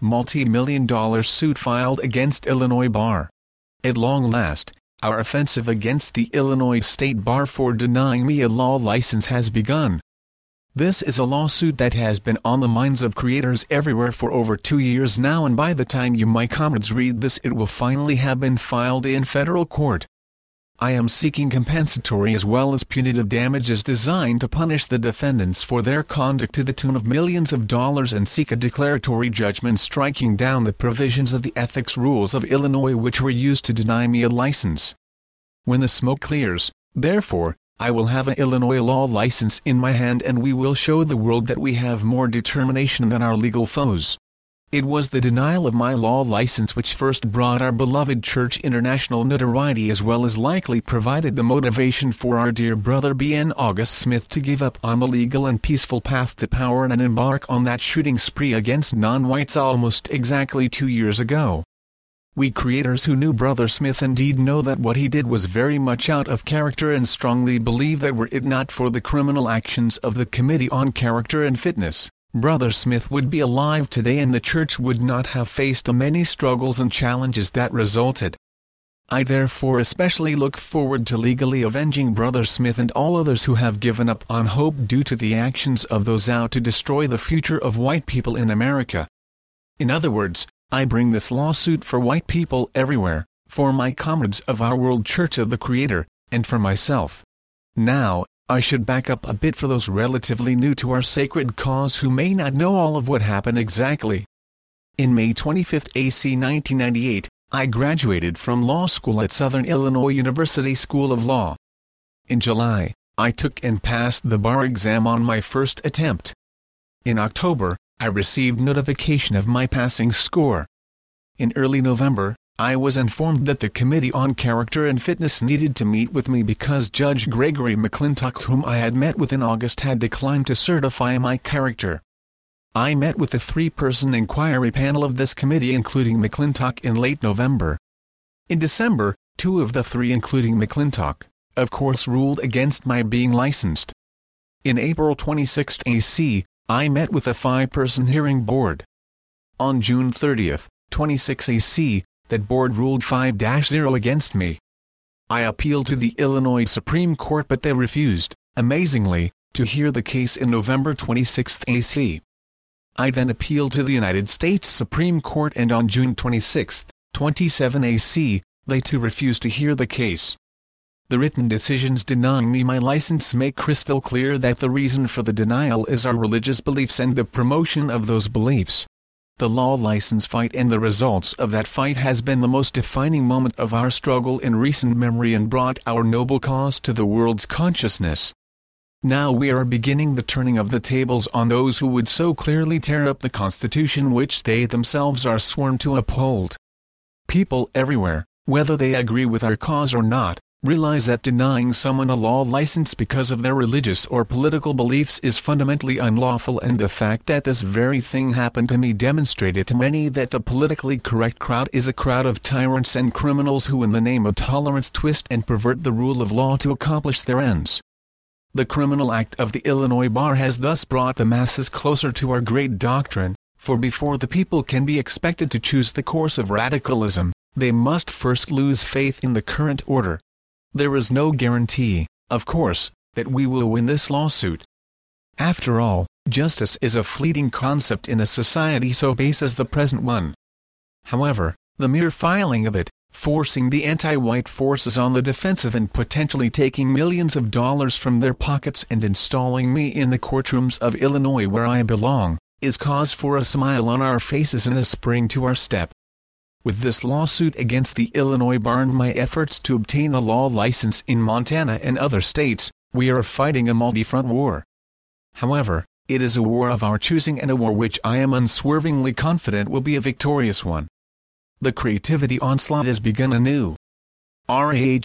multi-million dollar suit filed against Illinois Bar. At long last, our offensive against the Illinois State Bar for denying me a law license has begun. This is a lawsuit that has been on the minds of creators everywhere for over two years now and by the time you my comrades read this it will finally have been filed in federal court. I am seeking compensatory as well as punitive damages designed to punish the defendants for their conduct to the tune of millions of dollars and seek a declaratory judgment striking down the provisions of the ethics rules of Illinois which were used to deny me a license. When the smoke clears, therefore, I will have an Illinois law license in my hand and we will show the world that we have more determination than our legal foes. It was the denial of my law license which first brought our beloved church international notoriety as well as likely provided the motivation for our dear brother B.N. August Smith to give up on the legal and peaceful path to power and embark on that shooting spree against non-whites almost exactly two years ago. We creators who knew Brother Smith indeed know that what he did was very much out of character and strongly believe that were it not for the criminal actions of the Committee on Character and Fitness, Brother Smith would be alive today and the church would not have faced the many struggles and challenges that resulted. I therefore especially look forward to legally avenging Brother Smith and all others who have given up on hope due to the actions of those out to destroy the future of white people in America. In other words, I bring this lawsuit for white people everywhere, for my comrades of our World Church of the Creator, and for myself. Now, I should back up a bit for those relatively new to our sacred cause who may not know all of what happened exactly. In May 25 AC 1998, I graduated from law school at Southern Illinois University School of Law. In July, I took and passed the bar exam on my first attempt. In October, I received notification of my passing score. In early November, I was informed that the Committee on Character and Fitness needed to meet with me because Judge Gregory McClintock whom I had met with in August had declined to certify my character. I met with the three-person inquiry panel of this committee including McClintock in late November. In December, two of the three including McClintock, of course ruled against my being licensed. In April 26 AC, I met with a five-person hearing board. On June 30, 26 AC, that board ruled 5-0 against me. I appealed to the Illinois Supreme Court but they refused, amazingly, to hear the case in November 26 AC. I then appealed to the United States Supreme Court and on June 26, 27 AC, they too refused to hear the case. The written decisions denying me my license make crystal clear that the reason for the denial is our religious beliefs and the promotion of those beliefs. The law license fight and the results of that fight has been the most defining moment of our struggle in recent memory and brought our noble cause to the world's consciousness. Now we are beginning the turning of the tables on those who would so clearly tear up the Constitution which they themselves are sworn to uphold. People everywhere, whether they agree with our cause or not, realize that denying someone a law license because of their religious or political beliefs is fundamentally unlawful and the fact that this very thing happened to me demonstrated to many that the politically correct crowd is a crowd of tyrants and criminals who in the name of tolerance twist and pervert the rule of law to accomplish their ends. The criminal act of the Illinois bar has thus brought the masses closer to our great doctrine, for before the people can be expected to choose the course of radicalism, they must first lose faith in the current order. There is no guarantee, of course, that we will win this lawsuit. After all, justice is a fleeting concept in a society so base as the present one. However, the mere filing of it, forcing the anti-white forces on the defensive and potentially taking millions of dollars from their pockets and installing me in the courtrooms of Illinois where I belong, is cause for a smile on our faces and a spring to our step. With this lawsuit against the Illinois bar and my efforts to obtain a law license in Montana and other states, we are fighting a multi-front war. However, it is a war of our choosing and a war which I am unswervingly confident will be a victorious one. The creativity onslaught has begun anew. RAHOWA